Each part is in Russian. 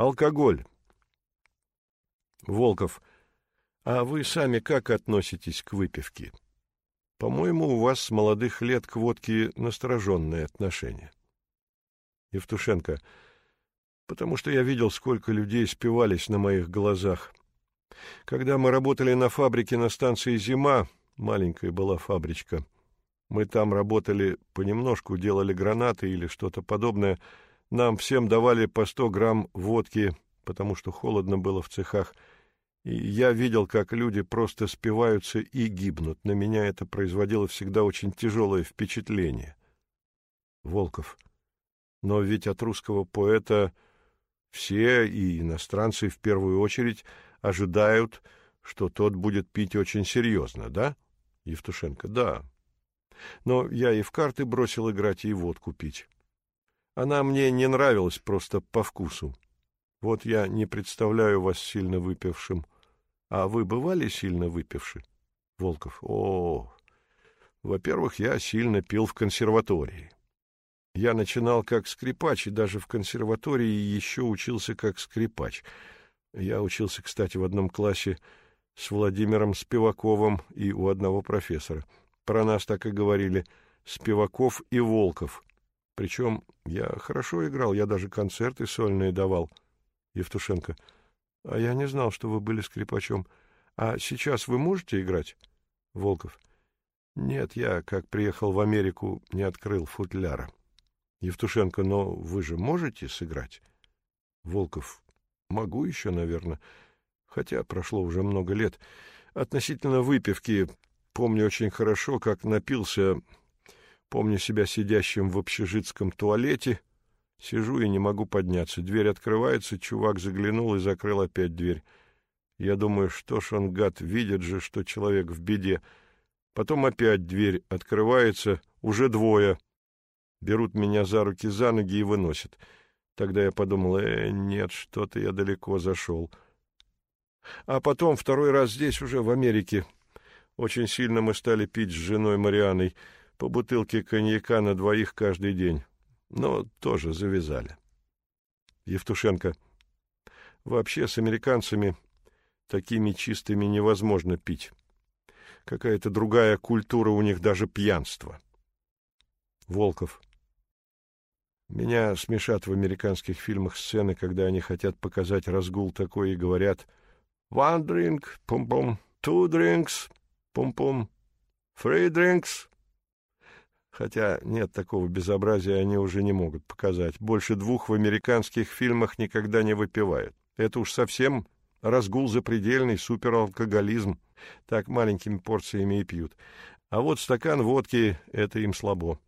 Алкоголь. Волков. А вы сами как относитесь к выпивке? По-моему, у вас с молодых лет к водке настороженное отношение. Евтушенко. Потому что я видел, сколько людей спивались на моих глазах. Когда мы работали на фабрике на станции «Зима», маленькая была фабричка, мы там работали понемножку, делали гранаты или что-то подобное, нам всем давали по сто грамм водки, потому что холодно было в цехах, и я видел, как люди просто спиваются и гибнут. На меня это производило всегда очень тяжелое впечатление. Волков. Но ведь от русского поэта все, и иностранцы в первую очередь, ожидают, что тот будет пить очень серьезно, да? Евтушенко. Да. Но я и в карты бросил играть, и водку пить. Она мне не нравилась просто по вкусу. Вот я не представляю вас сильно выпившим. А вы бывали сильно выпивши? Волков. О, во-первых, я сильно пил в консерватории. Я начинал как скрипач, и даже в консерватории еще учился как скрипач. Я учился, кстати, в одном классе с Владимиром Спиваковым и у одного профессора. Про нас так и говорили Спиваков и Волков. Причем я хорошо играл, я даже концерты сольные давал. Евтушенко. А я не знал, что вы были скрипачом. А сейчас вы можете играть? Волков. Нет, я, как приехал в Америку, не открыл футляра. Евтушенко, но вы же можете сыграть? Волков. Могу еще, наверное. Хотя прошло уже много лет. Относительно выпивки, помню очень хорошо, как напился. Помню себя сидящим в общежитском туалете. Сижу и не могу подняться. Дверь открывается, чувак заглянул и закрыл опять дверь. Я думаю, что ж он, гад, видит же, что человек в беде. Потом опять дверь открывается, уже двое. Берут меня за руки, за ноги и выносят. Тогда я подумал, э, нет, что-то я далеко зашел. А потом второй раз здесь, уже в Америке. Очень сильно мы стали пить с женой Марианой по бутылке коньяка на двоих каждый день. Но тоже завязали. Евтушенко. Вообще с американцами такими чистыми невозможно пить. Какая-то другая культура у них даже пьянство. Волков. Меня смешат в американских фильмах сцены, когда они хотят показать разгул такой и говорят «One drink, пум-пум, two drinks, пум-пум, three drinks». Хотя нет такого безобразия, они уже не могут показать. Больше двух в американских фильмах никогда не выпивают. Это уж совсем разгул запредельный, супералкоголизм. Так маленькими порциями и пьют. А вот стакан водки — это им слабо.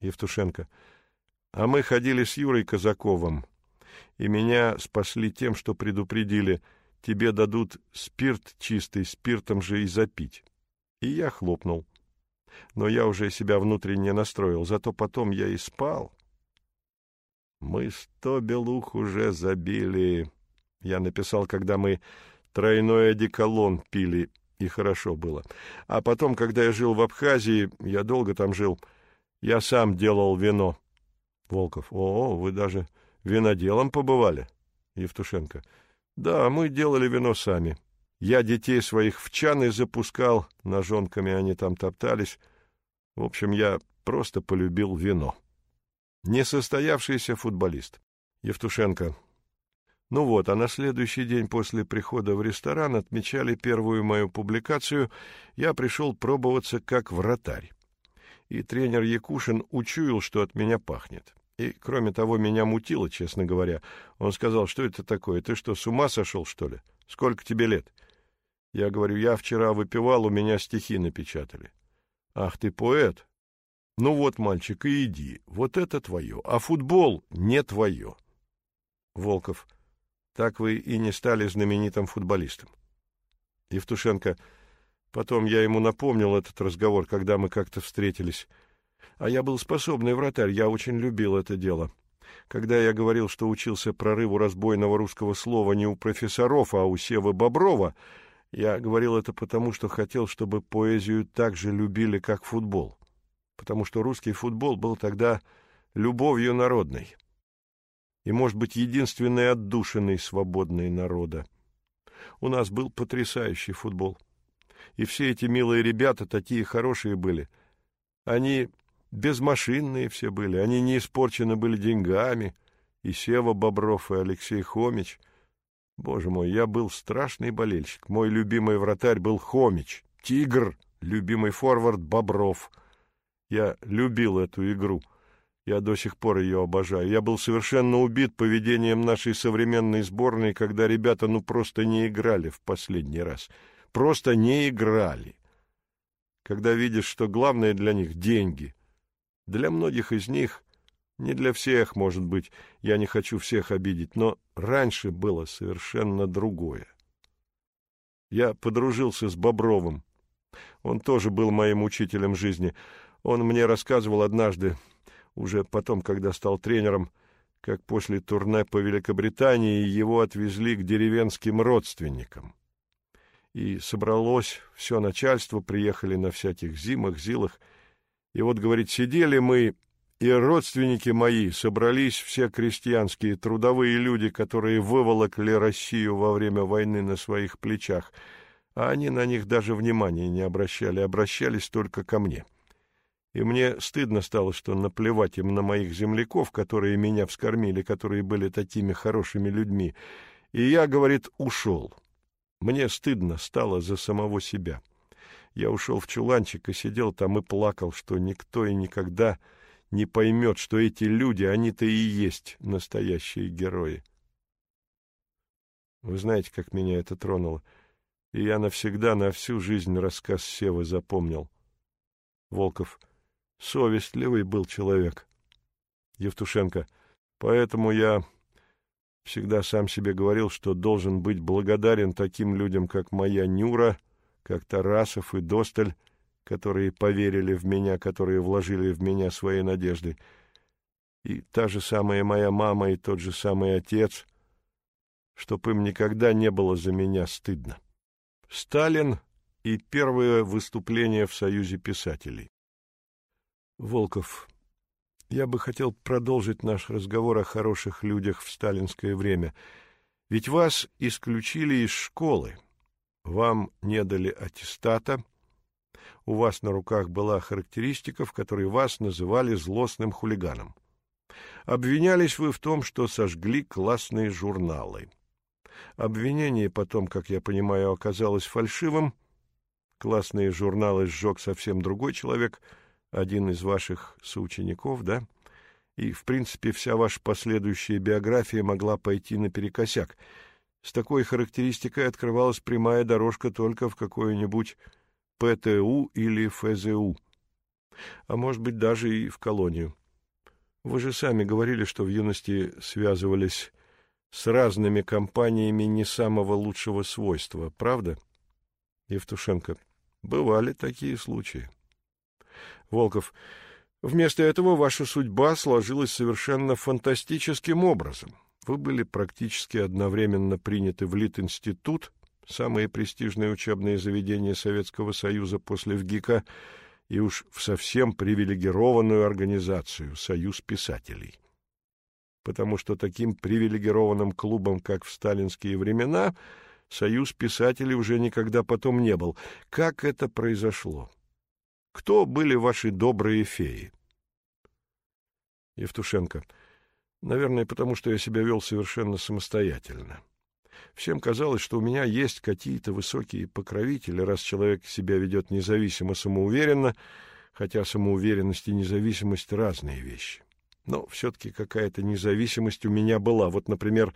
Евтушенко — а мы ходили с Юрой Казаковым, и меня спасли тем, что предупредили, тебе дадут спирт чистый, спиртом же и запить. И я хлопнул. Но я уже себя внутренне настроил, зато потом я и спал. Мы сто белух уже забили. Я написал, когда мы тройной одеколон пили, и хорошо было. А потом, когда я жил в Абхазии, я долго там жил, я сам делал вино. Волков. О, вы даже виноделом побывали? Евтушенко. Да, мы делали вино сами. Я детей своих в чаны запускал, ножонками они там топтались. В общем, я просто полюбил вино. Несостоявшийся футболист. Евтушенко. Ну вот, а на следующий день после прихода в ресторан отмечали первую мою публикацию. Я пришел пробоваться как вратарь. И тренер Якушин учуял, что от меня пахнет. И, кроме того, меня мутило, честно говоря. Он сказал, что это такое? Ты что, с ума сошел, что ли? Сколько тебе лет? Я говорю, я вчера выпивал, у меня стихи напечатали. Ах, ты поэт? Ну вот, мальчик, и иди. Вот это твое. А футбол не твое. Волков. Так вы и не стали знаменитым футболистом. Евтушенко. Потом я ему напомнил этот разговор, когда мы как-то встретились. А я был способный вратарь, я очень любил это дело. Когда я говорил, что учился прорыву разбойного русского слова не у профессоров, а у Севы Боброва, я говорил это потому, что хотел, чтобы поэзию так же любили, как футбол. Потому что русский футбол был тогда любовью народной. и, может быть, единственной отдушиной свободной народа. У нас был потрясающий футбол. И все эти милые ребята такие хорошие были. Они безмашинные все были, они не испорчены были деньгами. И Сева Бобров, и Алексей Хомич. Боже мой, я был страшный болельщик. Мой любимый вратарь был Хомич, Тигр, любимый форвард Бобров. Я любил эту игру. Я до сих пор ее обожаю. Я был совершенно убит поведением нашей современной сборной, когда ребята ну просто не играли в последний раз. Просто не играли. Когда видишь, что главное для них — деньги. Для многих из них, не для всех, может быть, я не хочу всех обидеть, но раньше было совершенно другое. Я подружился с Бобровым. Он тоже был моим учителем жизни. Он мне рассказывал однажды, уже потом, когда стал тренером, как после турне по Великобритании его отвезли к деревенским родственникам. И собралось все начальство, приехали на всяких зимах, зилах. И вот, говорит, сидели мы, и родственники мои, собрались все крестьянские трудовые люди, которые выволокли Россию во время войны на своих плечах, а они на них даже внимания не обращали, обращались только ко мне. — и мне стыдно стало, что наплевать им на моих земляков, которые меня вскормили, которые были такими хорошими людьми. И я, говорит, ушел. Мне стыдно стало за самого себя. Я ушел в чуланчик и сидел там и плакал, что никто и никогда не поймет, что эти люди, они-то и есть настоящие герои. Вы знаете, как меня это тронуло? И я навсегда, на всю жизнь рассказ Севы запомнил. Волков — Совестливый был человек. Евтушенко. Поэтому я всегда сам себе говорил, что должен быть благодарен таким людям, как моя Нюра, как Тарасов и Досталь, которые поверили в меня, которые вложили в меня свои надежды. И та же самая моя мама и тот же самый отец, чтоб им никогда не было за меня стыдно. Сталин и первое выступление в Союзе писателей. Волков, я бы хотел продолжить наш разговор о хороших людях в сталинское время. Ведь вас исключили из школы, вам не дали аттестата, у вас на руках была характеристика, в которой вас называли злостным хулиганом. Обвинялись вы в том, что сожгли классные журналы. Обвинение потом, как я понимаю, оказалось фальшивым. Классные журналы сжег совсем другой человек — один из ваших соучеников, да? И, в принципе, вся ваша последующая биография могла пойти наперекосяк. С такой характеристикой открывалась прямая дорожка только в какое-нибудь ПТУ или ФЗУ. А может быть, даже и в колонию. Вы же сами говорили, что в юности связывались с разными компаниями не самого лучшего свойства, правда? Евтушенко. Бывали такие случаи. Волков. Вместо этого ваша судьба сложилась совершенно фантастическим образом. Вы были практически одновременно приняты в Литинститут, самое престижное учебное заведение Советского Союза после ВГИКа, и уж в совсем привилегированную организацию Союз писателей. Потому что таким привилегированным клубом, как в сталинские времена, Союз писателей уже никогда потом не был. Как это произошло? Кто были ваши добрые феи? Евтушенко. Наверное, потому что я себя вел совершенно самостоятельно. Всем казалось, что у меня есть какие-то высокие покровители, раз человек себя ведет независимо, самоуверенно, хотя самоуверенность и независимость — разные вещи. Но все-таки какая-то независимость у меня была. Вот, например,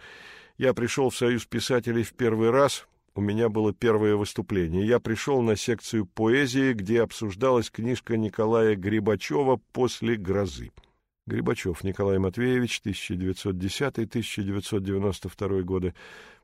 я пришел в Союз писателей в первый раз, у меня было первое выступление. Я пришел на секцию поэзии, где обсуждалась книжка Николая Грибачева «После грозы». Грибачев Николай Матвеевич, 1910-1992 годы.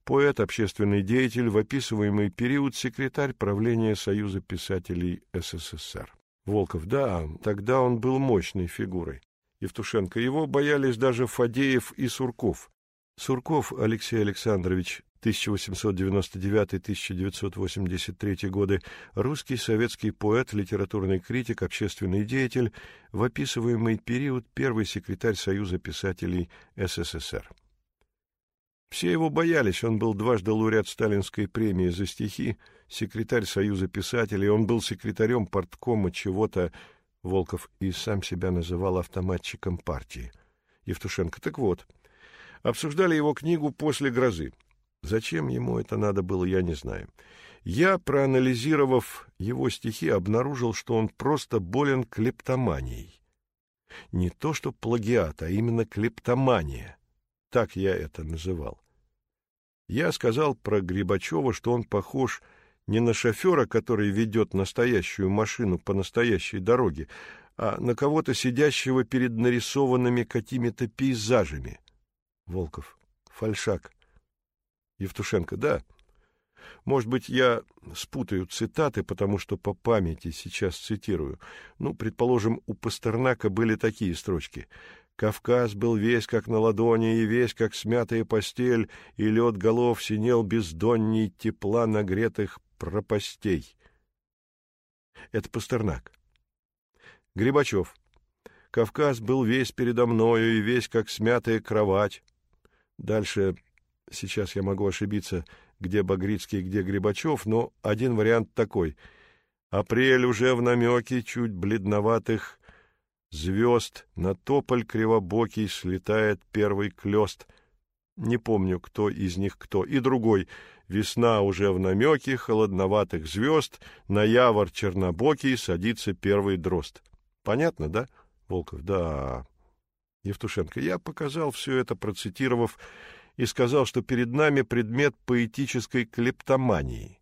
Поэт, общественный деятель, в описываемый период секретарь правления Союза писателей СССР. Волков, да, тогда он был мощной фигурой. Евтушенко, его боялись даже Фадеев и Сурков. Сурков Алексей Александрович 1899-1983 годы, русский советский поэт, литературный критик, общественный деятель, в описываемый период первый секретарь Союза писателей СССР. Все его боялись, он был дважды лауреат Сталинской премии за стихи, секретарь Союза писателей, он был секретарем порткома чего-то, Волков и сам себя называл автоматчиком партии. Евтушенко, так вот, обсуждали его книгу «После грозы». Зачем ему это надо было, я не знаю. Я, проанализировав его стихи, обнаружил, что он просто болен клептоманией. Не то что плагиат, а именно клептомания. Так я это называл. Я сказал про Грибачева, что он похож не на шофера, который ведет настоящую машину по настоящей дороге, а на кого-то сидящего перед нарисованными какими-то пейзажами. Волков. Фальшак. Евтушенко. Да. Может быть, я спутаю цитаты, потому что по памяти сейчас цитирую. Ну, предположим, у Пастернака были такие строчки. Кавказ был весь как на ладони, и весь как смятая постель, и лед голов синел бездонней тепла нагретых пропастей. Это Пастернак. Грибачев. Кавказ был весь передо мною, и весь как смятая кровать. Дальше, сейчас я могу ошибиться, где Багрицкий, где Грибачев, но один вариант такой. Апрель уже в намеке чуть бледноватых звезд, на тополь кривобокий слетает первый клёст. Не помню, кто из них кто. И другой. Весна уже в намеке холодноватых звезд, на явор чернобокий садится первый дрозд. Понятно, да? Волков. Да. Евтушенко. Я показал все это, процитировав, и сказал, что перед нами предмет поэтической клептомании.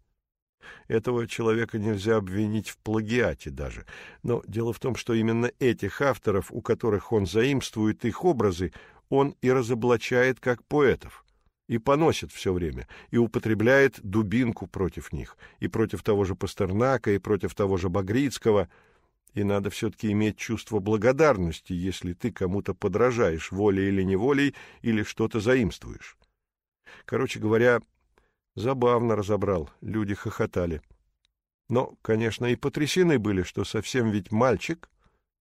Этого человека нельзя обвинить в плагиате даже. Но дело в том, что именно этих авторов, у которых он заимствует их образы, он и разоблачает как поэтов, и поносит все время, и употребляет дубинку против них, и против того же Пастернака, и против того же Багрицкого. И надо все-таки иметь чувство благодарности, если ты кому-то подражаешь, волей или неволей, или что-то заимствуешь. Короче говоря, Забавно разобрал, люди хохотали. Но, конечно, и потрясены были, что совсем ведь мальчик,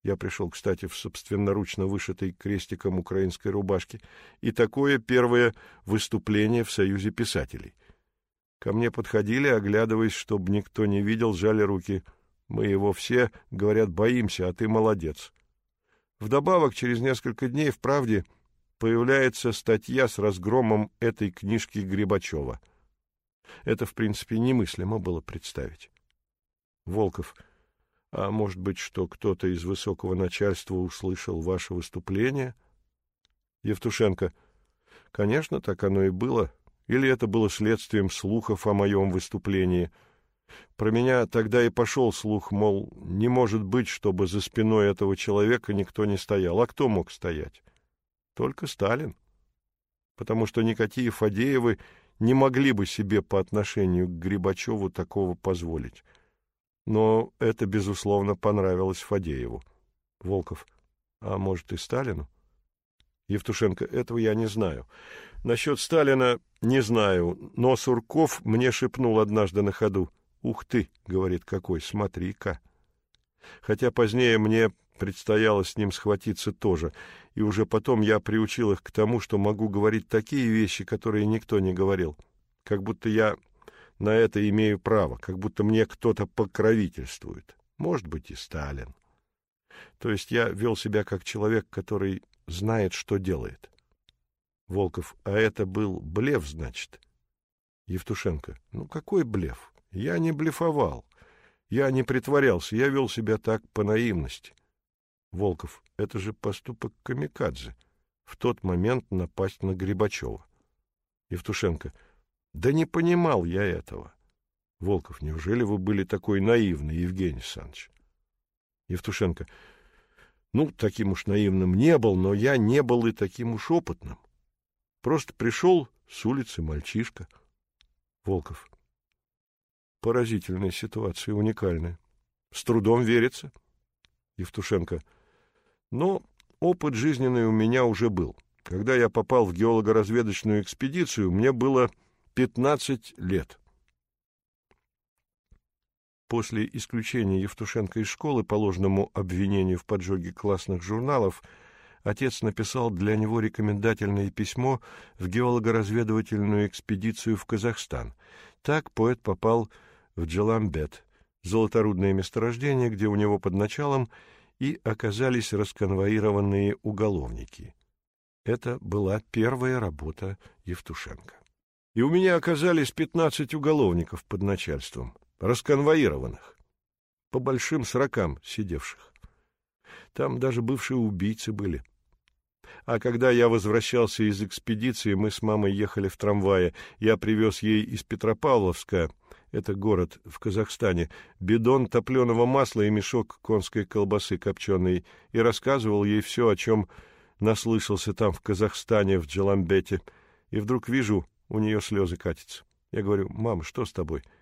я пришел, кстати, в собственноручно вышитой крестиком украинской рубашке, и такое первое выступление в Союзе писателей. Ко мне подходили, оглядываясь, чтобы никто не видел, жали руки. Мы его все, говорят, боимся, а ты молодец. Вдобавок, через несколько дней в «Правде» появляется статья с разгромом этой книжки Грибачева — это, в принципе, немыслимо было представить. Волков. А может быть, что кто-то из высокого начальства услышал ваше выступление? Евтушенко. Конечно, так оно и было. Или это было следствием слухов о моем выступлении? Про меня тогда и пошел слух, мол, не может быть, чтобы за спиной этого человека никто не стоял. А кто мог стоять? Только Сталин. Потому что никакие Фадеевы не могли бы себе по отношению к Грибачеву такого позволить. Но это, безусловно, понравилось Фадееву. Волков. А может, и Сталину? Евтушенко. Этого я не знаю. Насчет Сталина не знаю, но Сурков мне шепнул однажды на ходу. «Ух ты!» — говорит какой, смотри-ка. Хотя позднее мне предстояло с ним схватиться тоже, и уже потом я приучил их к тому, что могу говорить такие вещи, которые никто не говорил, как будто я на это имею право, как будто мне кто-то покровительствует. Может быть, и Сталин. То есть я вел себя как человек, который знает, что делает. Волков, а это был блеф, значит? Евтушенко, ну какой блеф? Я не блефовал. Я не притворялся, я вел себя так по наивности. Волков, это же поступок камикадзе. В тот момент напасть на Грибачева. Евтушенко, да не понимал я этого. Волков, неужели вы были такой наивный, Евгений Александрович? Евтушенко, ну, таким уж наивным не был, но я не был и таким уж опытным. Просто пришел с улицы мальчишка. Волков, поразительная ситуация, уникальная. С трудом верится. Евтушенко, — но опыт жизненный у меня уже был. Когда я попал в геолого-разведочную экспедицию, мне было пятнадцать лет. После исключения Евтушенко из школы по ложному обвинению в поджоге классных журналов отец написал для него рекомендательное письмо в геолого-разведывательную экспедицию в Казахстан. Так поэт попал в Джаламбет, золоторудное месторождение, где у него под началом и оказались расконвоированные уголовники. Это была первая работа Евтушенко. И у меня оказались пятнадцать уголовников под начальством расконвоированных, по большим срокам сидевших. Там даже бывшие убийцы были. А когда я возвращался из экспедиции, мы с мамой ехали в трамвае. Я привез ей из Петропавловска, это город в Казахстане, бидон топленого масла и мешок конской колбасы копченой, и рассказывал ей все, о чем наслышался там в Казахстане, в Джаламбете. И вдруг вижу, у нее слезы катятся. Я говорю, мам, что с тобой? —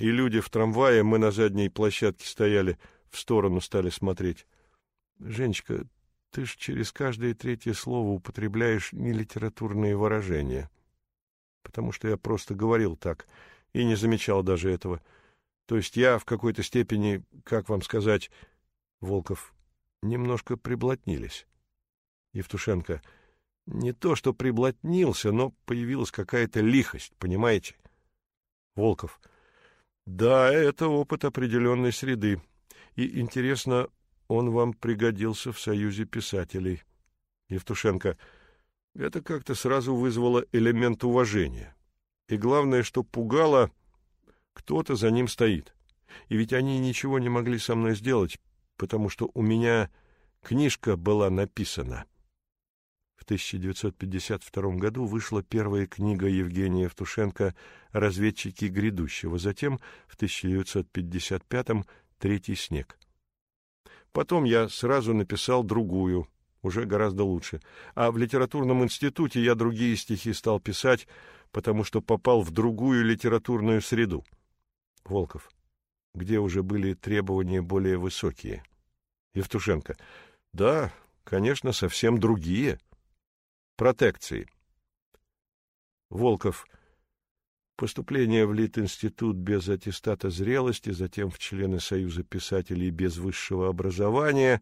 и люди в трамвае, мы на задней площадке стояли, в сторону стали смотреть. Женечка, ты ж через каждое третье слово употребляешь нелитературные выражения. Потому что я просто говорил так и не замечал даже этого. То есть я в какой-то степени, как вам сказать, Волков, немножко приблотнились. Евтушенко, не то что приблотнился, но появилась какая-то лихость, понимаете? Волков, да, это опыт определенной среды. И, интересно, он вам пригодился в Союзе писателей. Евтушенко, это как-то сразу вызвало элемент уважения. И главное, что пугало, кто-то за ним стоит. И ведь они ничего не могли со мной сделать, потому что у меня книжка была написана. В 1952 году вышла первая книга Евгения Евтушенко «Разведчики грядущего», затем в 1955 «Третий снег». Потом я сразу написал другую, уже гораздо лучше. А в литературном институте я другие стихи стал писать, потому что попал в другую литературную среду. Волков. Где уже были требования более высокие? Евтушенко. Да, конечно, совсем другие протекции. Волков. Поступление в Литинститут без аттестата зрелости, затем в члены Союза писателей без высшего образования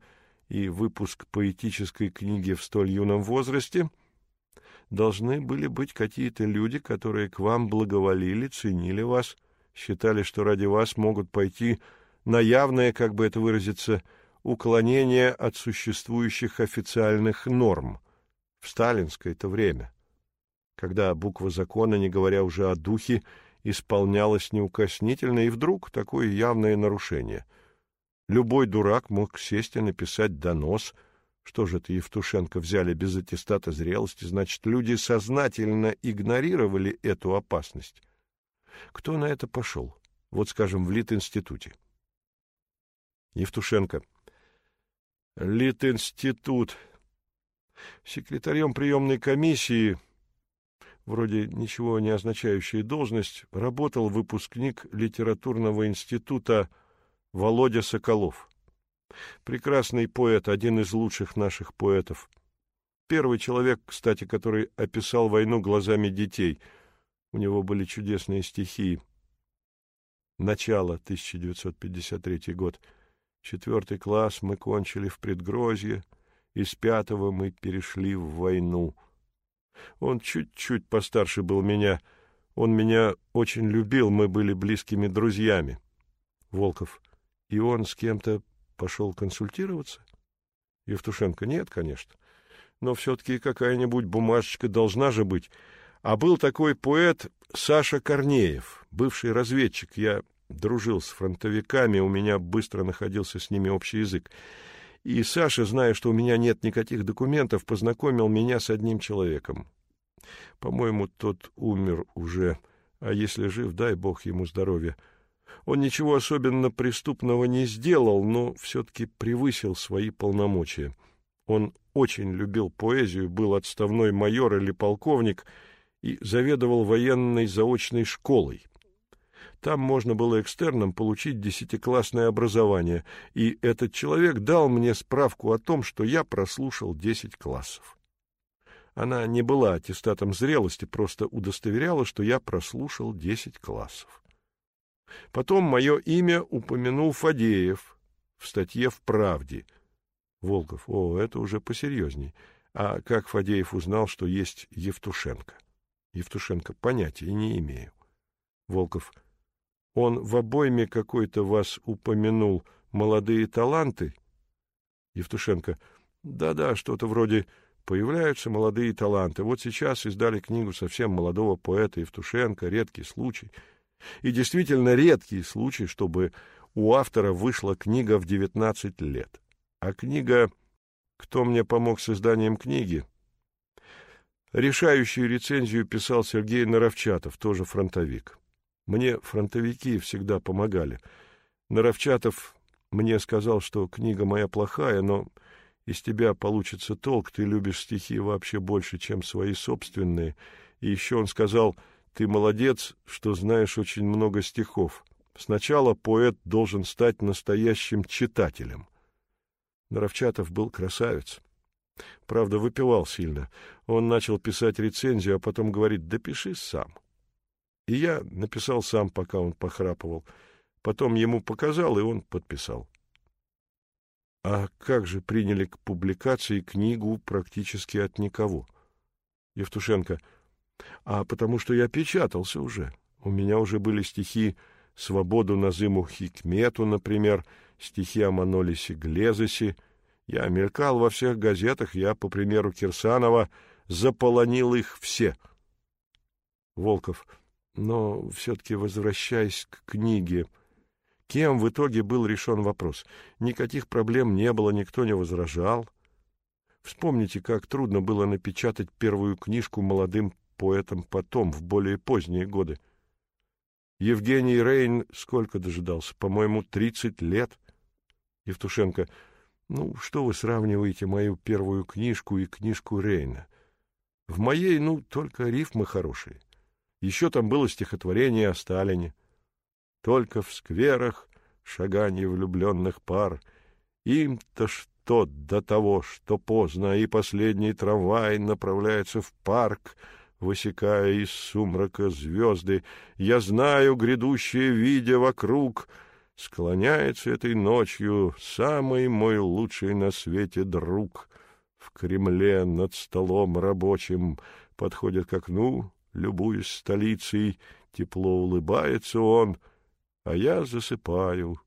и выпуск поэтической книги в столь юном возрасте должны были быть какие-то люди, которые к вам благоволили, ценили вас, считали, что ради вас могут пойти на явное, как бы это выразиться, уклонение от существующих официальных норм – в сталинское-то время, когда буква закона, не говоря уже о духе, исполнялась неукоснительно, и вдруг такое явное нарушение. Любой дурак мог сесть и написать донос. Что же это Евтушенко взяли без аттестата зрелости? Значит, люди сознательно игнорировали эту опасность. Кто на это пошел? Вот, скажем, в Литинституте. Евтушенко. Литинститут Секретарем приемной комиссии, вроде ничего не означающая должность, работал выпускник литературного института Володя Соколов. Прекрасный поэт, один из лучших наших поэтов. Первый человек, кстати, который описал войну глазами детей. У него были чудесные стихи. Начало, 1953 год. Четвертый класс мы кончили в предгрозье — из пятого мы перешли в войну. Он чуть-чуть постарше был меня. Он меня очень любил, мы были близкими друзьями. Волков. И он с кем-то пошел консультироваться? Евтушенко. Нет, конечно. Но все-таки какая-нибудь бумажечка должна же быть. А был такой поэт Саша Корнеев, бывший разведчик. Я дружил с фронтовиками, у меня быстро находился с ними общий язык. И Саша, зная, что у меня нет никаких документов, познакомил меня с одним человеком. По-моему, тот умер уже, а если жив, дай бог ему здоровья. Он ничего особенно преступного не сделал, но все-таки превысил свои полномочия. Он очень любил поэзию, был отставной майор или полковник и заведовал военной заочной школой. Там можно было экстерном получить десятиклассное образование, и этот человек дал мне справку о том, что я прослушал десять классов. Она не была аттестатом зрелости, просто удостоверяла, что я прослушал десять классов. Потом мое имя упомянул Фадеев в статье «В правде». Волков, о, это уже посерьезней. А как Фадеев узнал, что есть Евтушенко? Евтушенко, понятия не имею. Волков, он в обойме какой-то вас упомянул молодые таланты? Евтушенко, да-да, что-то вроде появляются молодые таланты. Вот сейчас издали книгу совсем молодого поэта Евтушенко «Редкий случай». И действительно редкий случай, чтобы у автора вышла книга в 19 лет. А книга «Кто мне помог с изданием книги?» Решающую рецензию писал Сергей Наровчатов, тоже фронтовик. Мне фронтовики всегда помогали. Наровчатов мне сказал, что книга моя плохая, но из тебя получится толк, ты любишь стихи вообще больше, чем свои собственные. И еще он сказал, ты молодец, что знаешь очень много стихов. Сначала поэт должен стать настоящим читателем. Наровчатов был красавец. Правда, выпивал сильно. Он начал писать рецензию, а потом говорит, да пиши сам. И я написал сам, пока он похрапывал. Потом ему показал, и он подписал. А как же приняли к публикации книгу практически от никого? Евтушенко. А потому что я печатался уже. У меня уже были стихи «Свободу Назыму Хикмету», например, стихи о Манолисе Глезосе. Я мелькал во всех газетах, я, по примеру Кирсанова, заполонил их все. Волков. Но все-таки возвращаясь к книге, кем в итоге был решен вопрос? Никаких проблем не было, никто не возражал. Вспомните, как трудно было напечатать первую книжку молодым поэтам потом, в более поздние годы. Евгений Рейн сколько дожидался? По-моему, тридцать лет. Евтушенко. Ну, что вы сравниваете мою первую книжку и книжку Рейна? В моей, ну, только рифмы хорошие. Еще там было стихотворение о Сталине. Только в скверах шаганье влюбленных пар. Им-то что до того, что поздно, и последний трамвай направляется в парк — высекая из сумрака звезды. Я знаю, грядущее видя вокруг, склоняется этой ночью самый мой лучший на свете друг. В Кремле над столом рабочим подходит к окну, любуясь столицей, тепло улыбается он, а я засыпаю,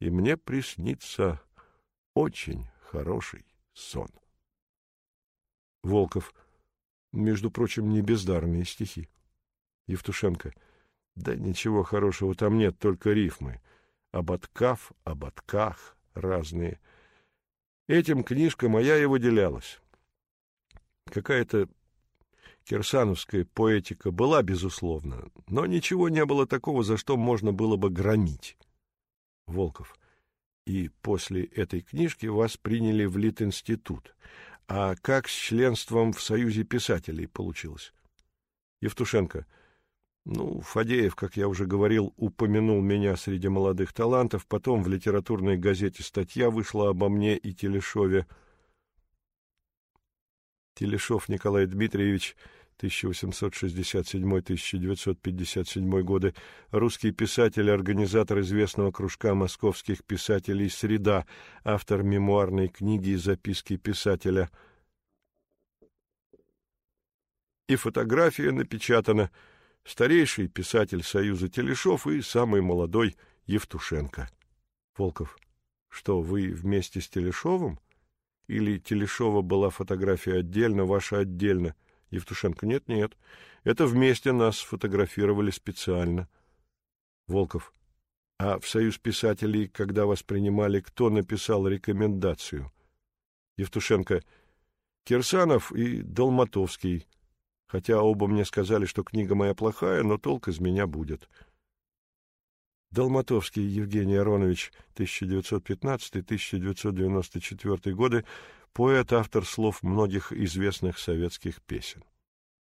и мне приснится очень хороший сон. Волков — между прочим, не бездарные стихи. Евтушенко. Да ничего хорошего там нет, только рифмы. Оботкав, оботках разные. Этим книжка моя и выделялась. Какая-то кирсановская поэтика была, безусловно, но ничего не было такого, за что можно было бы громить. Волков. И после этой книжки вас приняли в Литинститут. А как с членством в Союзе писателей получилось? Евтушенко. Ну, Фадеев, как я уже говорил, упомянул меня среди молодых талантов, потом в литературной газете статья вышла обо мне и Телешове. Телешов Николай Дмитриевич 1867-1957 годы, русский писатель, организатор известного кружка московских писателей «Среда», автор мемуарной книги и записки писателя. И фотография напечатана. Старейший писатель Союза Телешов и самый молодой Евтушенко. Волков. Что, вы вместе с Телешовым? Или Телешова была фотография отдельно, ваша отдельно? — Евтушенко, нет, нет. Это вместе нас сфотографировали специально. Волков. А в Союз писателей, когда вас принимали, кто написал рекомендацию? Евтушенко. Кирсанов и Долматовский. Хотя оба мне сказали, что книга моя плохая, но толк из меня будет. Долматовский Евгений Аронович, 1915-1994 годы, поэт, автор слов многих известных советских песен.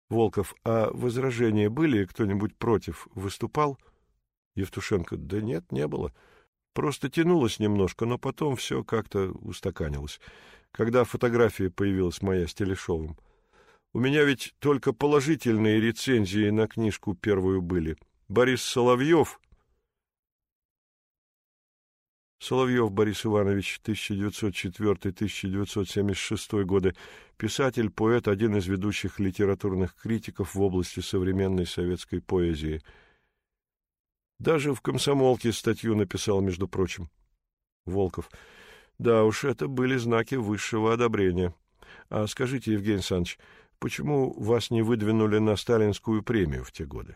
Волков, а возражения были? Кто-нибудь против выступал? Евтушенко, да нет, не было. Просто тянулось немножко, но потом все как-то устаканилось. Когда фотография появилась моя с Телешовым. У меня ведь только положительные рецензии на книжку первую были. Борис Соловьев... Соловьев Борис Иванович, 1904-1976 годы, писатель, поэт, один из ведущих литературных критиков в области современной советской поэзии. Даже в «Комсомолке» статью написал, между прочим. Волков. Да уж, это были знаки высшего одобрения. А скажите, Евгений Александрович, почему вас не выдвинули на сталинскую премию в те годы?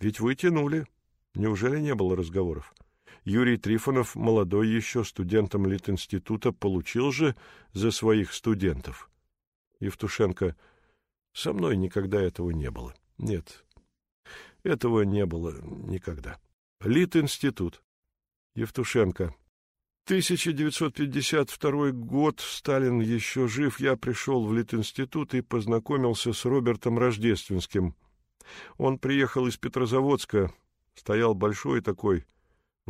Ведь вы тянули. Неужели не было разговоров? Юрий Трифонов, молодой еще студентом Литинститута, получил же за своих студентов. Евтушенко, со мной никогда этого не было. Нет, этого не было никогда. Литинститут. Евтушенко, 1952 год, Сталин еще жив, я пришел в Литинститут и познакомился с Робертом Рождественским. Он приехал из Петрозаводска, стоял большой такой,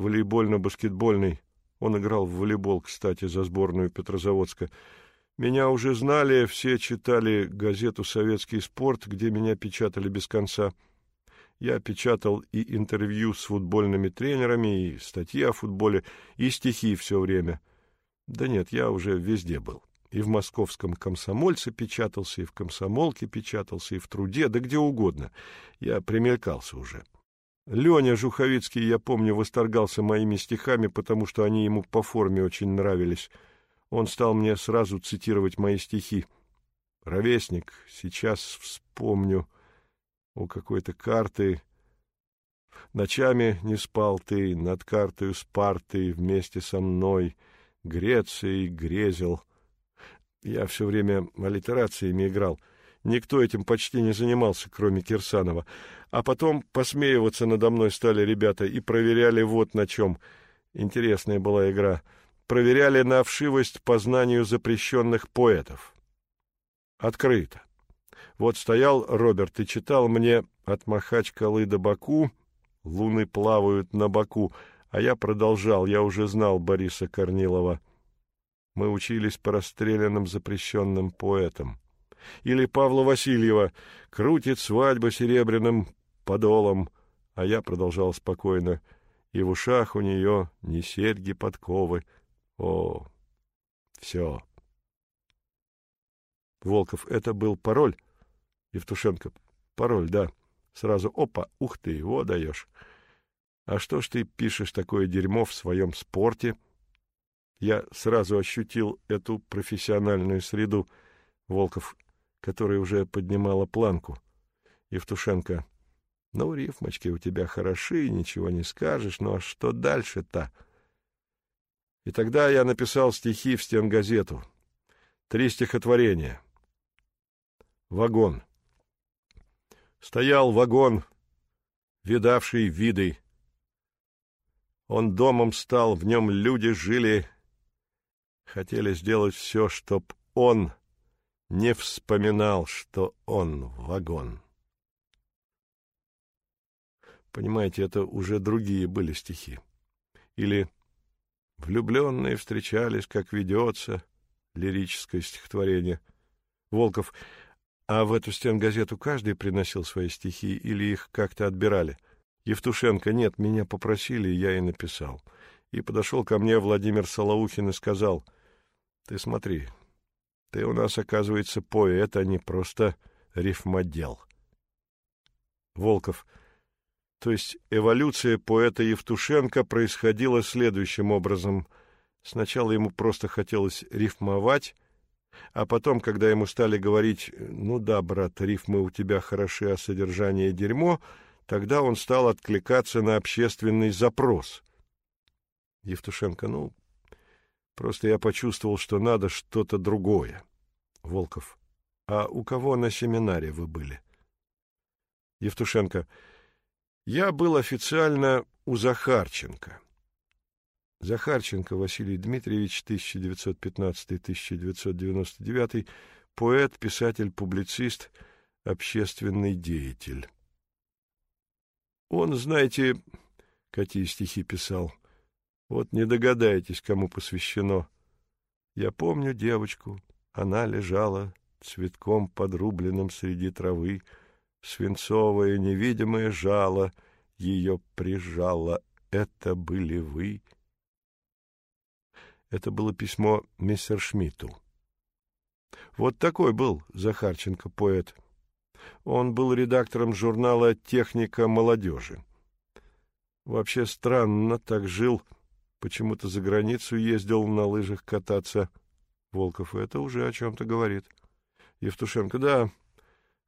волейбольно-баскетбольный. Он играл в волейбол, кстати, за сборную Петрозаводска. Меня уже знали, все читали газету «Советский спорт», где меня печатали без конца — я печатал и интервью с футбольными тренерами, и статьи о футболе, и стихи все время. Да нет, я уже везде был. И в московском комсомольце печатался, и в комсомолке печатался, и в труде, да где угодно. Я примелькался уже. Леня Жуховицкий, я помню, восторгался моими стихами, потому что они ему по форме очень нравились. Он стал мне сразу цитировать мои стихи. «Ровесник, сейчас вспомню...» у какой-то карты. Ночами не спал ты, над картой Спарты вместе со мной, Грецией грезил. Я все время аллитерациями играл. Никто этим почти не занимался, кроме Кирсанова. А потом посмеиваться надо мной стали ребята и проверяли вот на чем. Интересная была игра. Проверяли на вшивость по знанию запрещенных поэтов. Открыто. Вот стоял Роберт и читал мне «От Махачкалы до Баку», «Луны плавают на Баку», а я продолжал, я уже знал Бориса Корнилова. Мы учились по расстрелянным запрещенным поэтам. Или Павла Васильева «Крутит свадьба серебряным подолом», а я продолжал спокойно, и в ушах у нее не серьги подковы. О, все. Волков, это был пароль? Евтушенко. Пароль, да. Сразу опа, ух ты, его даешь. А что ж ты пишешь такое дерьмо в своем спорте? Я сразу ощутил эту профессиональную среду. Волков, которая уже поднимала планку. Евтушенко. Ну, рифмочки у тебя хороши, ничего не скажешь, ну а что дальше-то? И тогда я написал стихи в стенгазету. Три стихотворения. Вагон. Стоял вагон, видавший виды. Он домом стал, в нем люди жили. Хотели сделать все, чтоб он не вспоминал, что он вагон. Понимаете, это уже другие были стихи. Или «Влюбленные встречались, как ведется» лирическое стихотворение. Волков а в эту стенгазету каждый приносил свои стихи или их как-то отбирали? Евтушенко, нет, меня попросили, я и написал. И подошел ко мне Владимир Солоухин и сказал, ты смотри, ты у нас, оказывается, поэт, а не просто рифмодел. Волков, то есть эволюция поэта Евтушенко происходила следующим образом. Сначала ему просто хотелось рифмовать, а потом, когда ему стали говорить, ну да, брат, рифмы у тебя хороши, а содержание дерьмо, тогда он стал откликаться на общественный запрос. Евтушенко, ну, просто я почувствовал, что надо что-то другое. Волков, а у кого на семинаре вы были? Евтушенко, я был официально у Захарченко. Захарченко Василий Дмитриевич, 1915-1999, поэт, писатель, публицист, общественный деятель. Он, знаете, какие стихи писал. Вот не догадаетесь, кому посвящено. Я помню девочку, она лежала цветком подрубленным среди травы, свинцовое невидимое жало ее прижало. Это были вы. Это было письмо мистер Шмидту. Вот такой был Захарченко поэт. Он был редактором журнала «Техника молодежи». Вообще странно так жил, почему-то за границу ездил на лыжах кататься. Волков это уже о чем-то говорит. Евтушенко, да,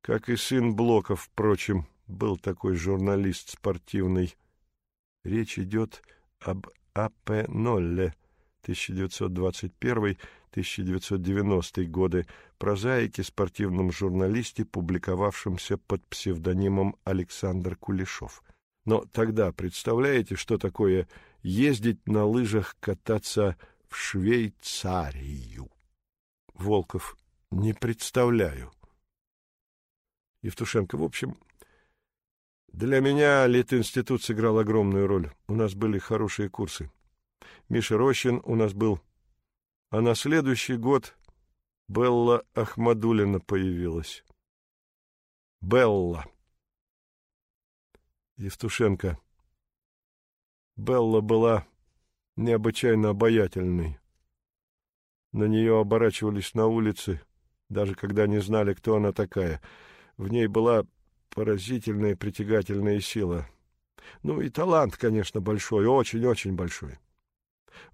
как и сын Блоков, впрочем, был такой журналист спортивный. Речь идет об А.П. Нолле, 1921-1990 годы, прозаике, спортивном журналисте, публиковавшемся под псевдонимом Александр Кулешов. Но тогда представляете, что такое ездить на лыжах кататься в Швейцарию? Волков, не представляю. Евтушенко, в общем, для меня Литинститут сыграл огромную роль. У нас были хорошие курсы. Миша Рощин у нас был. А на следующий год Белла Ахмадулина появилась. Белла. Евтушенко. Белла была необычайно обаятельной. На нее оборачивались на улице, даже когда не знали, кто она такая. В ней была поразительная притягательная сила. Ну и талант, конечно, большой, очень-очень большой.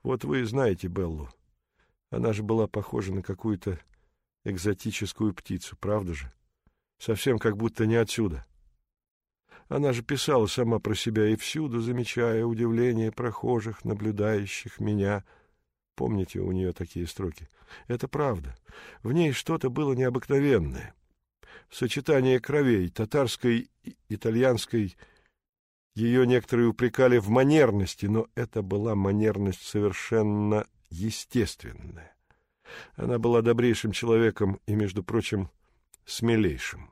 Вот вы знаете Беллу. Она же была похожа на какую-то экзотическую птицу, правда же? Совсем как будто не отсюда. Она же писала сама про себя и всюду, замечая удивление прохожих, наблюдающих меня. Помните у нее такие строки? Это правда. В ней что-то было необыкновенное. Сочетание кровей, татарской, итальянской, ее некоторые упрекали в манерности, но это была манерность совершенно естественная. Она была добрейшим человеком и, между прочим, смелейшим.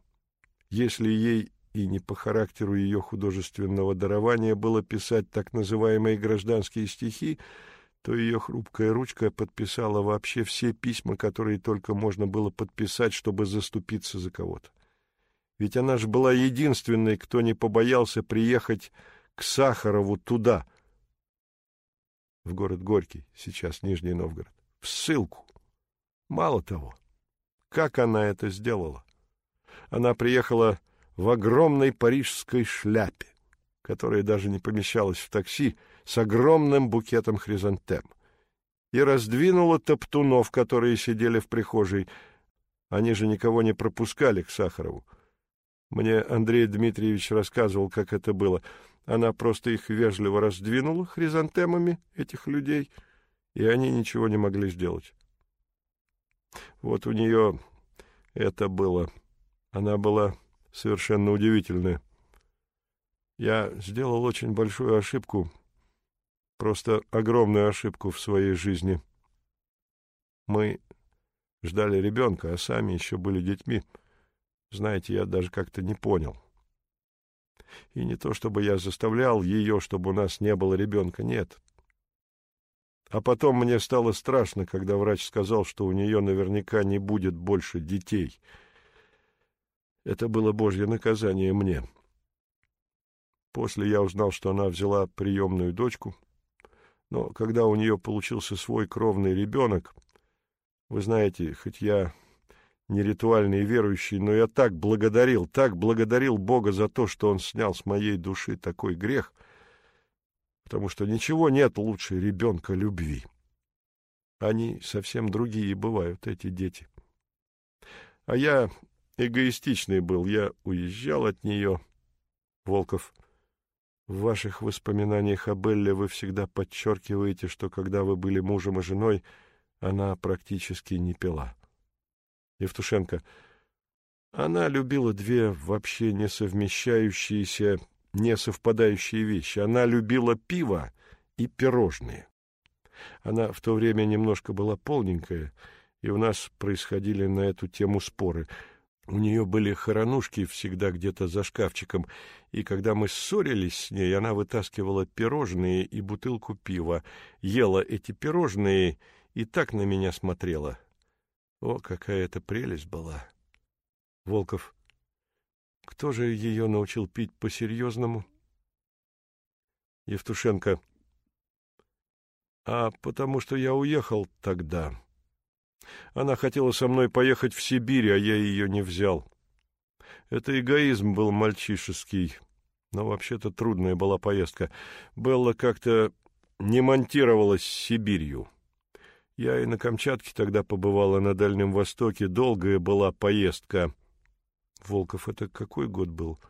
Если ей и не по характеру ее художественного дарования было писать так называемые гражданские стихи, то ее хрупкая ручка подписала вообще все письма, которые только можно было подписать, чтобы заступиться за кого-то. Ведь она же была единственной, кто не побоялся приехать к Сахарову туда, в город Горький, сейчас Нижний Новгород, в ссылку. Мало того, как она это сделала? Она приехала в огромной парижской шляпе, которая даже не помещалась в такси, с огромным букетом хризантем, и раздвинула топтунов, которые сидели в прихожей. Они же никого не пропускали к Сахарову. Мне Андрей Дмитриевич рассказывал, как это было. Она просто их вежливо раздвинула хризантемами, этих людей, и они ничего не могли сделать. Вот у нее это было. Она была совершенно удивительная. Я сделал очень большую ошибку, просто огромную ошибку в своей жизни. Мы ждали ребенка, а сами еще были детьми. Знаете, я даже как-то не понял. И не то, чтобы я заставлял ее, чтобы у нас не было ребенка, нет. А потом мне стало страшно, когда врач сказал, что у нее наверняка не будет больше детей. Это было божье наказание мне. После я узнал, что она взяла приемную дочку, но когда у нее получился свой кровный ребенок, вы знаете, хоть я не ритуальный и верующий, но я так благодарил, так благодарил Бога за то, что Он снял с моей души такой грех, потому что ничего нет лучше ребенка любви. Они совсем другие бывают, эти дети. А я эгоистичный был, я уезжал от нее. Волков, в ваших воспоминаниях о Белле вы всегда подчеркиваете, что когда вы были мужем и женой, она практически не пила. Евтушенко. Она любила две вообще не совмещающиеся, не совпадающие вещи. Она любила пиво и пирожные. Она в то время немножко была полненькая, и у нас происходили на эту тему споры. У нее были хоронушки всегда где-то за шкафчиком, и когда мы ссорились с ней, она вытаскивала пирожные и бутылку пива, ела эти пирожные и так на меня смотрела — О, какая это прелесть была! Волков. Кто же ее научил пить по-серьезному? Евтушенко. А потому что я уехал тогда. Она хотела со мной поехать в Сибирь, а я ее не взял. Это эгоизм был мальчишеский, но вообще-то трудная была поездка. Белла как-то не монтировалась с Сибирью. Я и на Камчатке тогда побывала на Дальнем Востоке. Долгая была поездка. Волков, это какой год был?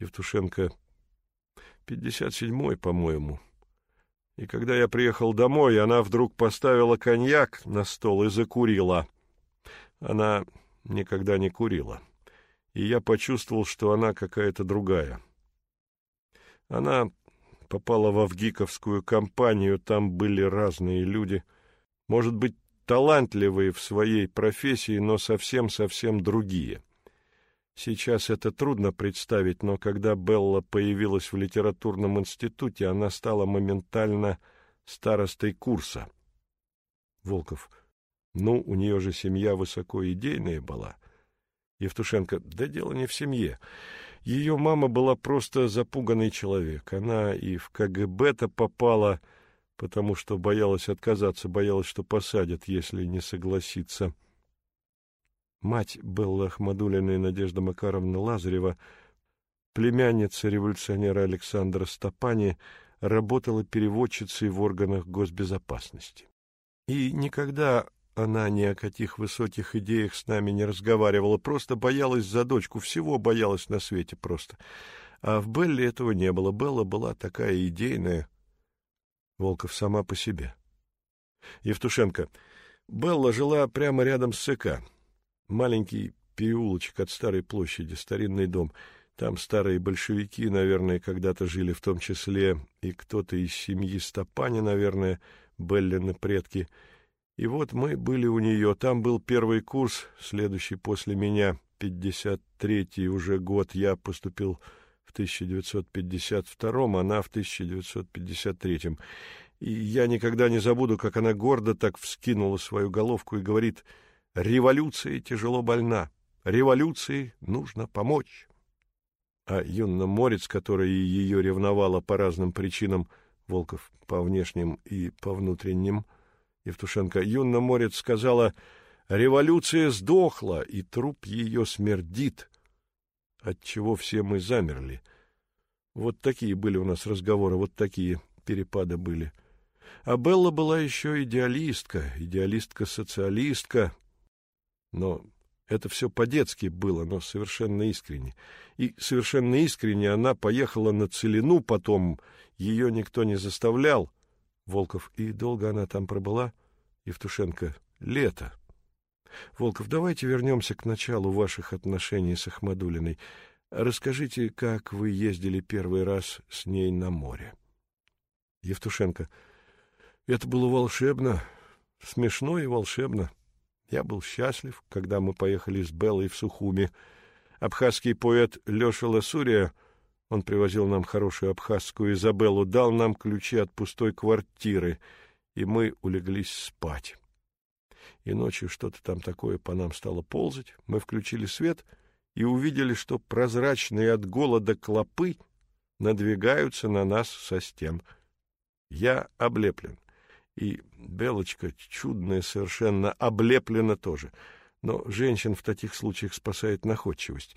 Евтушенко, пятьдесят седьмой, по-моему. И когда я приехал домой, она вдруг поставила коньяк на стол и закурила. Она никогда не курила. И я почувствовал, что она какая-то другая. Она попала в Авгиковскую компанию, там были разные люди — может быть, талантливые в своей профессии, но совсем-совсем другие. Сейчас это трудно представить, но когда Белла появилась в литературном институте, она стала моментально старостой курса. Волков. Ну, у нее же семья высоко идейная была. Евтушенко. Да дело не в семье. Ее мама была просто запуганный человек. Она и в КГБ-то попала потому что боялась отказаться, боялась, что посадят, если не согласится. Мать Белла Ахмадулина Надежда Макаровна Лазарева, племянница революционера Александра Стопани, работала переводчицей в органах госбезопасности. И никогда она ни о каких высоких идеях с нами не разговаривала, просто боялась за дочку, всего боялась на свете просто. А в Белле этого не было. Белла была такая идейная, Волков сама по себе. Евтушенко. Белла жила прямо рядом с ЦК. Маленький переулочек от старой площади, старинный дом. Там старые большевики, наверное, когда-то жили, в том числе и кто-то из семьи Стопани, наверное, Беллины предки. И вот мы были у нее. Там был первый курс, следующий после меня, 53-й уже год. Я поступил в 1952, она в 1953. И я никогда не забуду, как она гордо так вскинула свою головку и говорит, «Революция тяжело больна, революции нужно помочь». А Юнна Морец, которая ее ревновала по разным причинам, Волков по внешним и по внутренним, Евтушенко, Юнна Морец сказала, «Революция сдохла, и труп ее смердит» от чего все мы замерли. Вот такие были у нас разговоры, вот такие перепады были. А Белла была еще идеалистка, идеалистка-социалистка. Но это все по-детски было, но совершенно искренне. И совершенно искренне она поехала на Целину потом, ее никто не заставлял. Волков, и долго она там пробыла? Евтушенко, лето. Волков, давайте вернемся к началу ваших отношений с Ахмадулиной. Расскажите, как вы ездили первый раз с ней на море. Евтушенко. Это было волшебно, смешно и волшебно. Я был счастлив, когда мы поехали с Беллой в Сухуми. Абхазский поэт Леша Ласурия, он привозил нам хорошую абхазскую Изабеллу, дал нам ключи от пустой квартиры, и мы улеглись спать и ночью что-то там такое по нам стало ползать. Мы включили свет и увидели, что прозрачные от голода клопы надвигаются на нас со стен. Я облеплен. И Белочка, чудная совершенно, облеплена тоже. Но женщин в таких случаях спасает находчивость.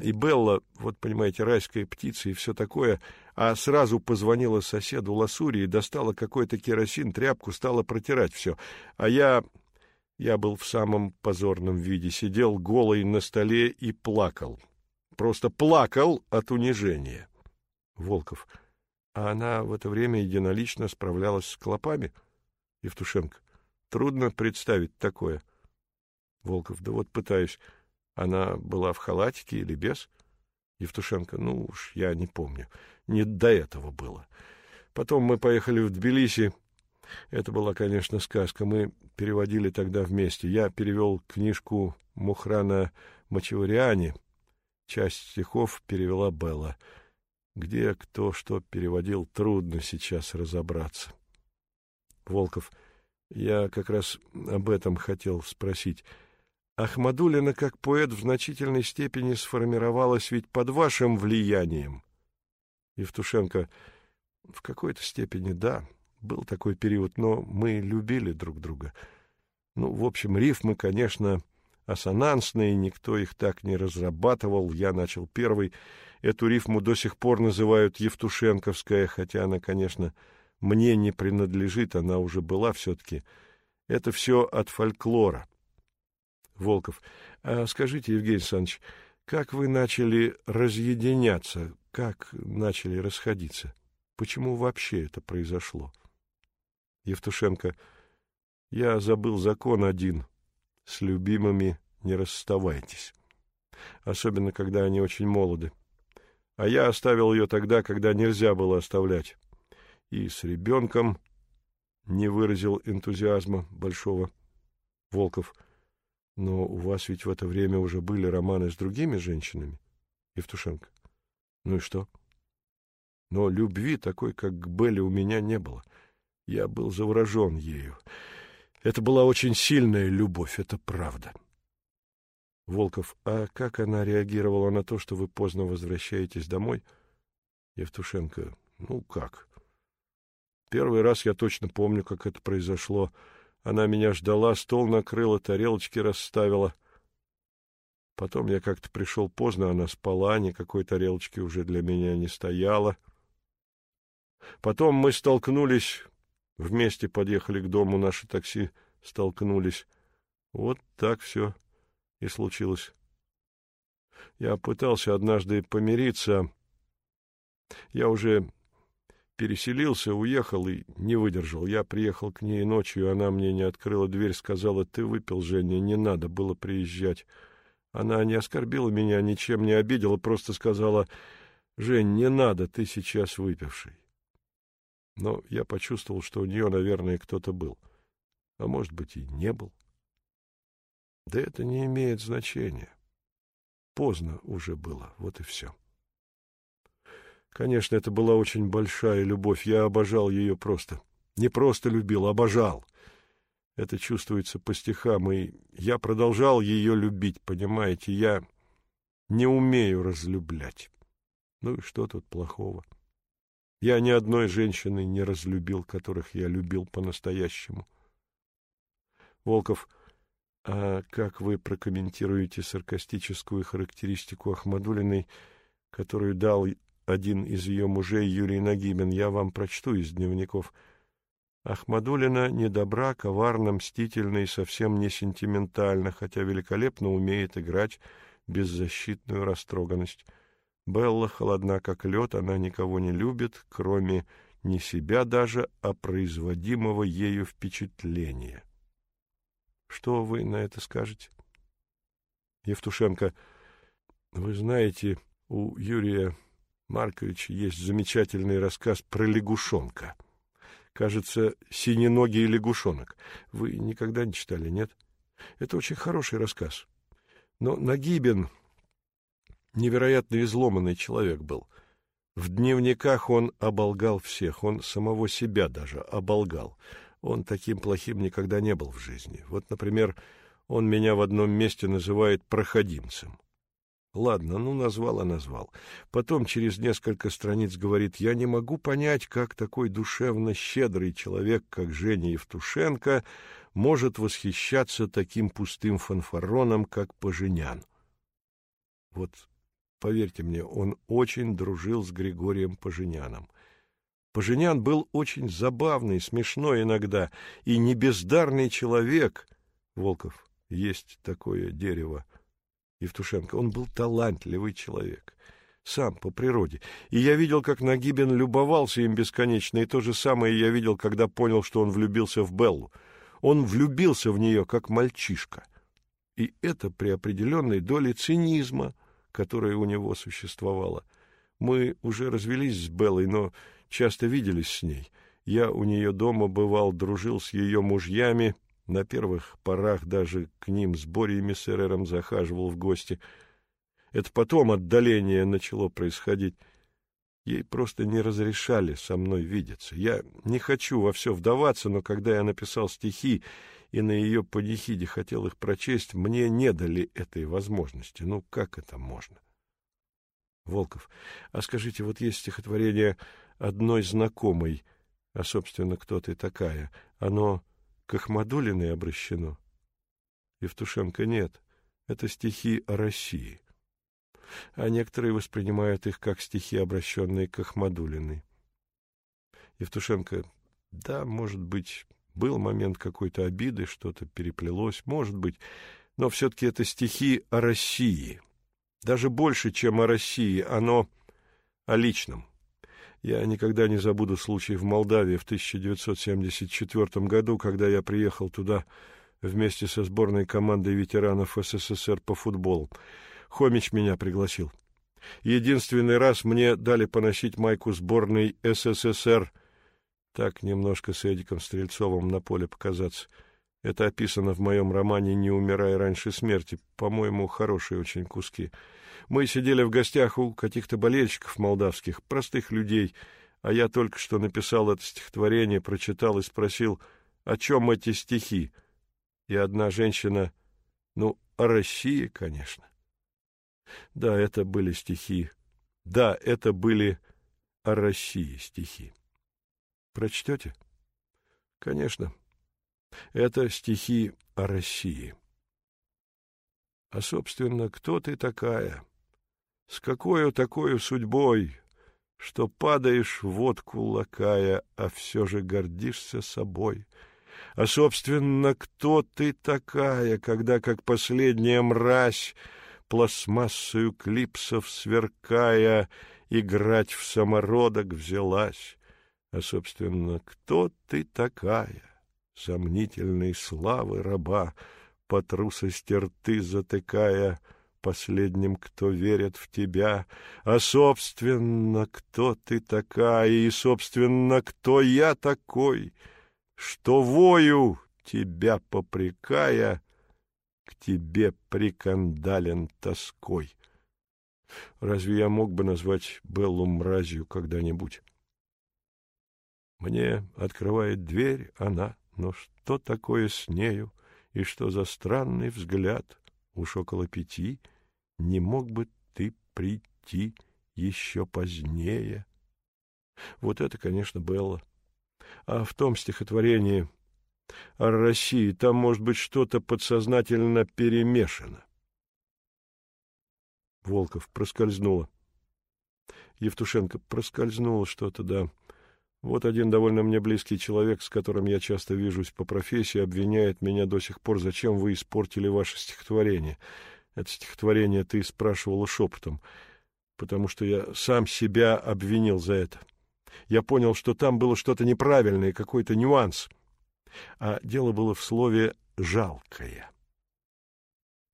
И Белла, вот понимаете, райская птица и все такое, а сразу позвонила соседу Ласури и достала какой-то керосин, тряпку, стала протирать все. А я я был в самом позорном виде, сидел голый на столе и плакал. Просто плакал от унижения. Волков. А она в это время единолично справлялась с клопами? Евтушенко. Трудно представить такое. Волков. Да вот пытаюсь. Она была в халатике или без? Евтушенко. Ну уж, я не помню. Не до этого было. Потом мы поехали в Тбилиси. Это была, конечно, сказка. Мы переводили тогда вместе. Я перевел книжку Мухрана Мачевариани. Часть стихов перевела Белла. Где кто что переводил, трудно сейчас разобраться. Волков. Я как раз об этом хотел спросить. Ахмадулина как поэт в значительной степени сформировалась ведь под вашим влиянием. Евтушенко, в какой-то степени да, был такой период, но мы любили друг друга. Ну, в общем, рифмы, конечно, ассонансные, никто их так не разрабатывал, я начал первый. Эту рифму до сих пор называют Евтушенковская, хотя она, конечно, мне не принадлежит, она уже была все-таки. Это все от фольклора. Волков. А скажите, Евгений Александрович, как вы начали разъединяться, как начали расходиться? Почему вообще это произошло? Евтушенко. Я забыл закон один. С любимыми не расставайтесь. Особенно, когда они очень молоды. А я оставил ее тогда, когда нельзя было оставлять и с ребенком не выразил энтузиазма большого. Волков. Но у вас ведь в это время уже были романы с другими женщинами. Евтушенко. Ну и что? Но любви такой, как к Белле, у меня не было. Я был заворожен ею. Это была очень сильная любовь, это правда. Волков. А как она реагировала на то, что вы поздно возвращаетесь домой? Евтушенко. Ну, как? Первый раз я точно помню, как это произошло. Она меня ждала, стол накрыла, тарелочки расставила. Потом я как-то пришел поздно, она спала, никакой тарелочки уже для меня не стояло. Потом мы столкнулись, вместе подъехали к дому, наши такси столкнулись. Вот так все и случилось. Я пытался однажды помириться. Я уже переселился, уехал и не выдержал. Я приехал к ней ночью, она мне не открыла дверь, сказала, ты выпил, Женя, не надо было приезжать. Она не оскорбила меня, ничем не обидела, просто сказала, Жень, не надо, ты сейчас выпивший. Но я почувствовал, что у нее, наверное, кто-то был. А может быть, и не был. Да это не имеет значения. Поздно уже было, вот и все. Конечно, это была очень большая любовь. Я обожал ее просто. Не просто любил, обожал. Это чувствуется по стихам, и я продолжал ее любить, понимаете? Я не умею разлюблять. Ну и что тут плохого? Я ни одной женщины не разлюбил, которых я любил по-настоящему. Волков, а как вы прокомментируете саркастическую характеристику Ахмадулиной, которую дал один из ее мужей, Юрий Нагибин. Я вам прочту из дневников. Ахмадулина недобра, коварна, мстительна и совсем не сентиментальна, хотя великолепно умеет играть беззащитную растроганность. Белла холодна, как лед, она никого не любит, кроме не себя даже, а производимого ею впечатления. Что вы на это скажете? Евтушенко, вы знаете, у Юрия Маркович есть замечательный рассказ про лягушонка. Кажется, «Синеногий лягушонок». Вы никогда не читали, нет? Это очень хороший рассказ. Но Нагибин невероятно изломанный человек был. В дневниках он оболгал всех, он самого себя даже оболгал. Он таким плохим никогда не был в жизни. Вот, например, он меня в одном месте называет проходимцем. Ладно, ну, назвал, а назвал. Потом через несколько страниц говорит, я не могу понять, как такой душевно щедрый человек, как Женя Евтушенко, может восхищаться таким пустым фанфароном, как Поженян. Вот, поверьте мне, он очень дружил с Григорием Поженяном. Поженян был очень забавный, смешной иногда, и небездарный человек. Волков, есть такое дерево — Евтушенко. Он был талантливый человек, сам по природе. И я видел, как Нагибин любовался им бесконечно, и то же самое я видел, когда понял, что он влюбился в Беллу. Он влюбился в нее, как мальчишка. И это при определенной доле цинизма, которая у него существовала. Мы уже развелись с Беллой, но часто виделись с ней. Я у нее дома бывал, дружил с ее мужьями, на первых порах даже к ним с Борей Миссерером захаживал в гости. Это потом отдаление начало происходить. Ей просто не разрешали со мной видеться. Я не хочу во все вдаваться, но когда я написал стихи и на ее панихиде хотел их прочесть, мне не дали этой возможности. Ну, как это можно? Волков, а скажите, вот есть стихотворение одной знакомой, а, собственно, кто ты такая, оно к Ахмадулиной обращено? Евтушенко, нет, это стихи о России а некоторые воспринимают их как стихи, обращенные к Ахмадулиной. Евтушенко, да, может быть, был момент какой-то обиды, что-то переплелось, может быть, но все-таки это стихи о России. Даже больше, чем о России, оно о личном. Я никогда не забуду случай в Молдавии в 1974 году, когда я приехал туда вместе со сборной командой ветеранов СССР по футболу. Хомич меня пригласил. Единственный раз мне дали поносить майку сборной СССР. Так немножко с Эдиком Стрельцовым на поле показаться. Это описано в моем романе «Не умирай раньше смерти». По-моему, хорошие очень куски. Мы сидели в гостях у каких-то болельщиков молдавских, простых людей, а я только что написал это стихотворение, прочитал и спросил, о чем эти стихи. И одна женщина, ну, о России, конечно. Да, это были стихи. Да, это были о России стихи. Прочтете? Конечно. Это стихи о России. А, собственно, кто ты такая? С какой такой судьбой, что падаешь в водку лакая, а все же гордишься собой? А, собственно, кто ты такая, когда, как последняя мразь, пластмассою клипсов сверкая, играть в самородок взялась. А, собственно, кто ты такая, сомнительной славы раба, по трусости рты затыкая, последним, кто верит в тебя, а, собственно, кто ты такая, и, собственно, кто я такой, что вою, тебя попрекая, к тебе прикандален тоской. Разве я мог бы назвать Беллу мразью когда-нибудь? Мне открывает дверь она, но что такое с нею, и что за странный взгляд? Уж около пяти не мог бы ты прийти еще позднее? Вот это, конечно, Белла. А в том стихотворении о России, там, может быть, что-то подсознательно перемешано. Волков проскользнуло. Евтушенко проскользнуло что-то, да. Вот один довольно мне близкий человек, с которым я часто вижусь по профессии, обвиняет меня до сих пор, зачем вы испортили ваше стихотворение. Это стихотворение ты спрашивала шепотом, потому что я сам себя обвинил за это. Я понял, что там было что-то неправильное, какой-то нюанс а дело было в слове «жалкое».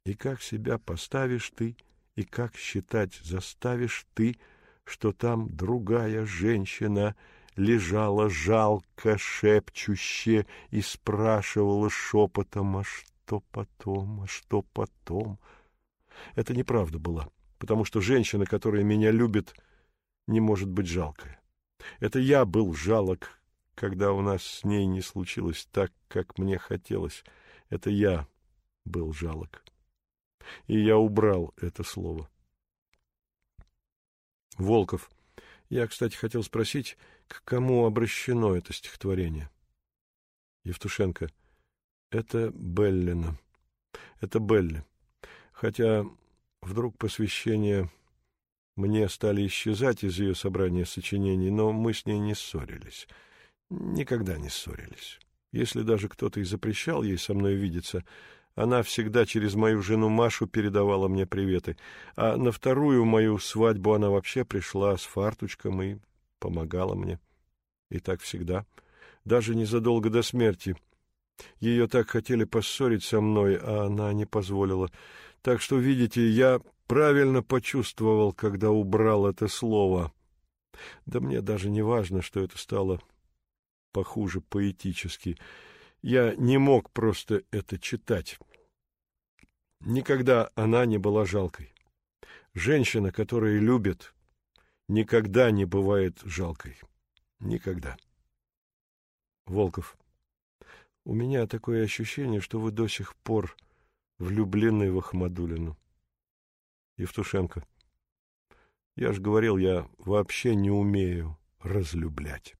И как себя поставишь ты, и как считать заставишь ты, что там другая женщина лежала жалко, шепчуще, и спрашивала шепотом, а что потом, а что потом? Это неправда была, потому что женщина, которая меня любит, не может быть жалкая. Это я был жалок, когда у нас с ней не случилось так, как мне хотелось. Это я был жалок. И я убрал это слово. Волков. Я, кстати, хотел спросить, к кому обращено это стихотворение? Евтушенко. Это Беллина. Это Белли. Хотя вдруг посвящение мне стали исчезать из ее собрания сочинений, но мы с ней не ссорились никогда не ссорились. Если даже кто-то и запрещал ей со мной видеться, она всегда через мою жену Машу передавала мне приветы, а на вторую мою свадьбу она вообще пришла с фартучком и помогала мне. И так всегда, даже незадолго до смерти. Ее так хотели поссорить со мной, а она не позволила. Так что, видите, я правильно почувствовал, когда убрал это слово. Да мне даже не важно, что это стало похуже поэтически. Я не мог просто это читать. Никогда она не была жалкой. Женщина, которая любит никогда не бывает жалкой. Никогда. Волков. У меня такое ощущение, что вы до сих пор влюблены в Ахмадулину. Евтушенко. Я же говорил, я вообще не умею разлюблять.